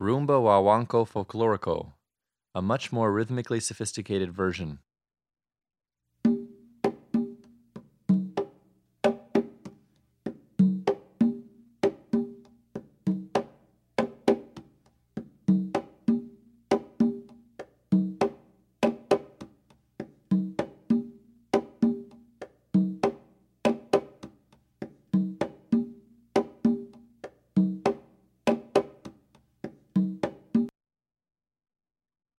Rumba Wawanko Folklorico, a much more rhythmically sophisticated version.